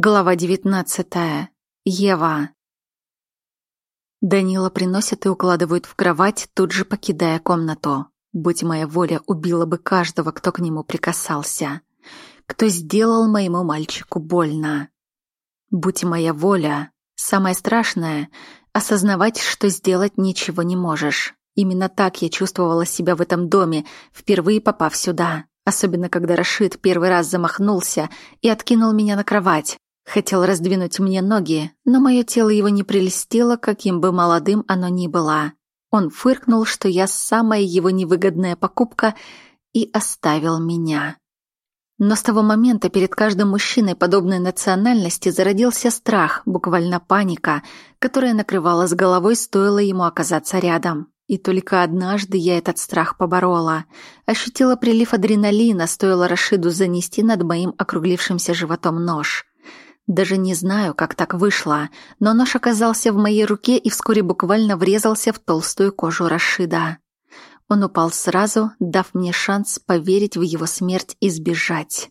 Глава девятнадцатая. Ева. Данила приносят и укладывают в кровать, тут же покидая комнату. Будь моя воля, убила бы каждого, кто к нему прикасался. Кто сделал моему мальчику больно. Будь моя воля, самое страшное — осознавать, что сделать ничего не можешь. Именно так я чувствовала себя в этом доме, впервые попав сюда. Особенно, когда Рашид первый раз замахнулся и откинул меня на кровать. Хотел раздвинуть мне ноги, но мое тело его не прельстило, каким бы молодым оно ни было. Он фыркнул, что я самая его невыгодная покупка, и оставил меня. Но с того момента перед каждым мужчиной подобной национальности зародился страх, буквально паника, которая накрывала с головой, стоило ему оказаться рядом. И только однажды я этот страх поборола. Ощутила прилив адреналина, стоило Рашиду занести над моим округлившимся животом нож. Даже не знаю, как так вышло, но нож оказался в моей руке и вскоре буквально врезался в толстую кожу Рашида. Он упал сразу, дав мне шанс поверить в его смерть и сбежать.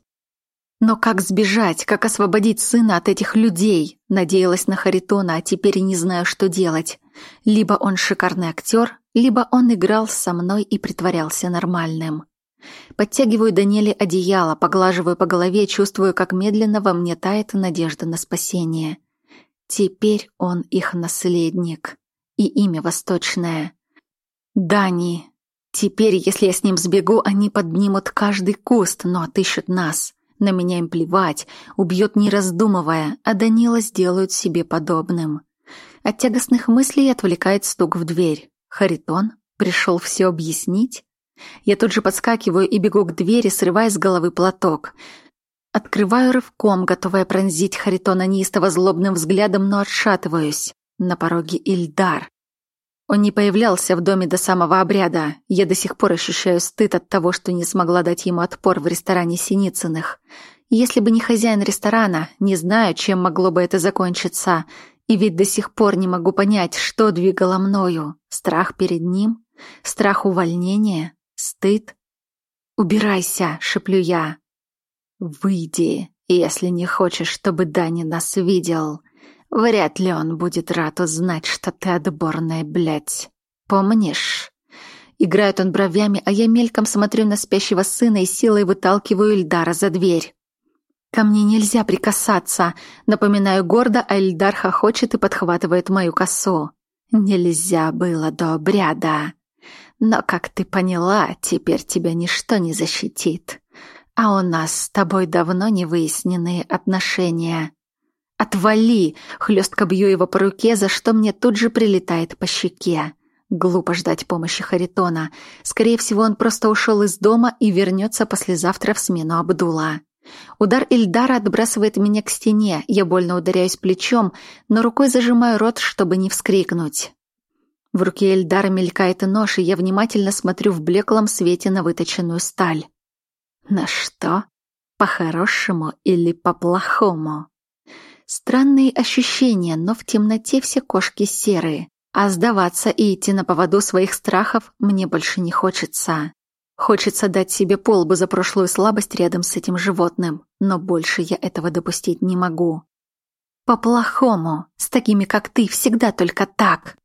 Но как сбежать, как освободить сына от этих людей? Надеялась на Харитона, а теперь не знаю, что делать. Либо он шикарный актер, либо он играл со мной и притворялся нормальным. Подтягиваю Даниэле одеяло, поглаживаю по голове, чувствую, как медленно во мне тает надежда на спасение. Теперь он их наследник. И имя восточное. Дани. Теперь, если я с ним сбегу, они поднимут каждый куст, но отыщут нас. На меня им плевать, убьет не раздумывая, а Данила сделают себе подобным. От тягостных мыслей отвлекает стук в дверь. Харитон пришел все объяснить? Я тут же подскакиваю и бегу к двери, срывая с головы платок. Открываю рывком, готовая пронзить Харитона неистово злобным взглядом, но отшатываюсь. На пороге Ильдар. Он не появлялся в доме до самого обряда. Я до сих пор ощущаю стыд от того, что не смогла дать ему отпор в ресторане Синицыных. Если бы не хозяин ресторана, не знаю, чем могло бы это закончиться. И ведь до сих пор не могу понять, что двигало мною. Страх перед ним? Страх увольнения? Стыд? «Убирайся!» — шеплю я. «Выйди, если не хочешь, чтобы Дани нас видел. Вряд ли он будет рад узнать, что ты отборная, блядь. Помнишь?» Играет он бровями, а я мельком смотрю на спящего сына и силой выталкиваю Ильдара за дверь. «Ко мне нельзя прикасаться», — напоминаю гордо, а Ильдар хохочет и подхватывает мою косу. «Нельзя было до обряда». Но, как ты поняла, теперь тебя ничто не защитит. А у нас с тобой давно не выясненные отношения. Отвали! Хлестко бью его по руке, за что мне тут же прилетает по щеке. Глупо ждать помощи Харитона. Скорее всего, он просто ушел из дома и вернется послезавтра в смену Абдула. Удар Ильдара отбрасывает меня к стене. Я больно ударяюсь плечом, но рукой зажимаю рот, чтобы не вскрикнуть. В руке Эльдара мелькает нож, и я внимательно смотрю в блеклом свете на выточенную сталь. На что? По-хорошему или по-плохому? Странные ощущения, но в темноте все кошки серые. А сдаваться и идти на поводу своих страхов мне больше не хочется. Хочется дать себе полбу за прошлую слабость рядом с этим животным, но больше я этого допустить не могу. По-плохому, с такими, как ты, всегда только так.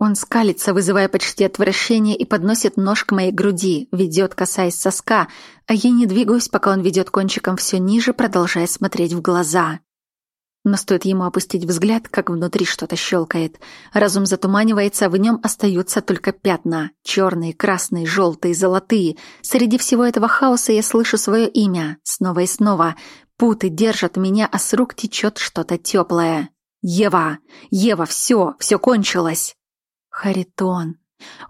Он скалится, вызывая почти отвращение, и подносит нож к моей груди, ведет, касаясь соска, а я не двигаюсь, пока он ведет кончиком все ниже, продолжая смотреть в глаза. Но стоит ему опустить взгляд, как внутри что-то щелкает. Разум затуманивается, а в нем остаются только пятна. Черные, красные, желтые, золотые. Среди всего этого хаоса я слышу свое имя. Снова и снова. Путы держат меня, а с рук течет что-то теплое. «Ева! Ева, все! Все кончилось!» Харитон.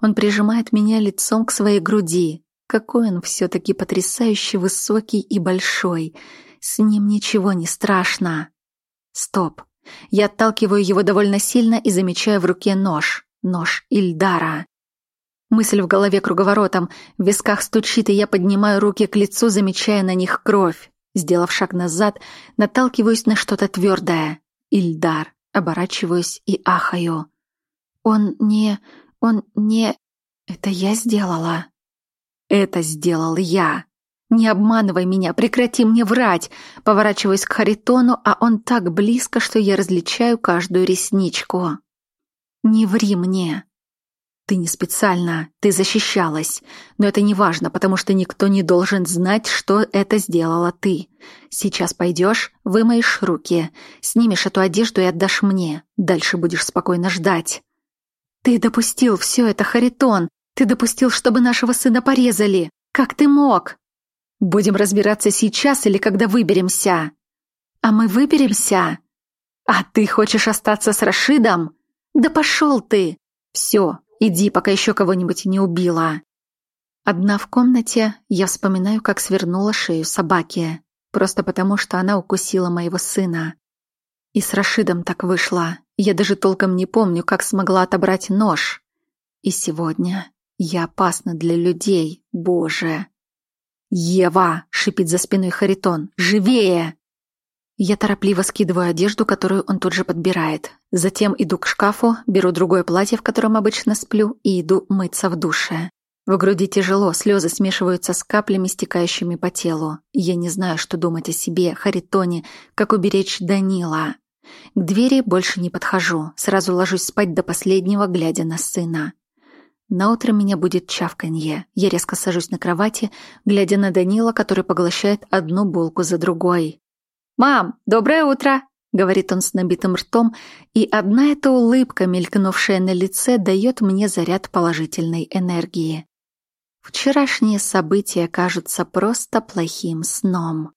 Он прижимает меня лицом к своей груди. Какой он все-таки потрясающе высокий и большой. С ним ничего не страшно. Стоп. Я отталкиваю его довольно сильно и замечаю в руке нож. Нож Ильдара. Мысль в голове круговоротом, в висках стучит, и я поднимаю руки к лицу, замечая на них кровь. Сделав шаг назад, наталкиваюсь на что-то твердое. Ильдар. Оборачиваюсь и ахаю. Он не... он не... Это я сделала. Это сделал я. «Не обманывай меня, прекрати мне врать!» Поворачиваюсь к Харитону, а он так близко, что я различаю каждую ресничку. «Не ври мне!» «Ты не специально, ты защищалась. Но это не важно, потому что никто не должен знать, что это сделала ты. Сейчас пойдешь, вымоешь руки, снимешь эту одежду и отдашь мне. Дальше будешь спокойно ждать». «Ты допустил все это, Харитон! Ты допустил, чтобы нашего сына порезали! Как ты мог?» Будем разбираться сейчас или когда выберемся? А мы выберемся? А ты хочешь остаться с Рашидом? Да пошел ты! Все, иди, пока еще кого-нибудь не убила. Одна в комнате, я вспоминаю, как свернула шею собаки. Просто потому, что она укусила моего сына. И с Рашидом так вышло. Я даже толком не помню, как смогла отобрать нож. И сегодня я опасна для людей, боже. «Ева!» — шипит за спиной Харитон. «Живее!» Я торопливо скидываю одежду, которую он тут же подбирает. Затем иду к шкафу, беру другое платье, в котором обычно сплю, и иду мыться в душе. В груди тяжело, слезы смешиваются с каплями, стекающими по телу. Я не знаю, что думать о себе, Харитоне, как уберечь Данила. К двери больше не подхожу, сразу ложусь спать до последнего, глядя на сына. На утро меня будет чавканье. Я резко сажусь на кровати, глядя на Данила, который поглощает одну булку за другой. «Мам, доброе утро!» — говорит он с набитым ртом, и одна эта улыбка, мелькнувшая на лице, дает мне заряд положительной энергии. Вчерашние события кажутся просто плохим сном.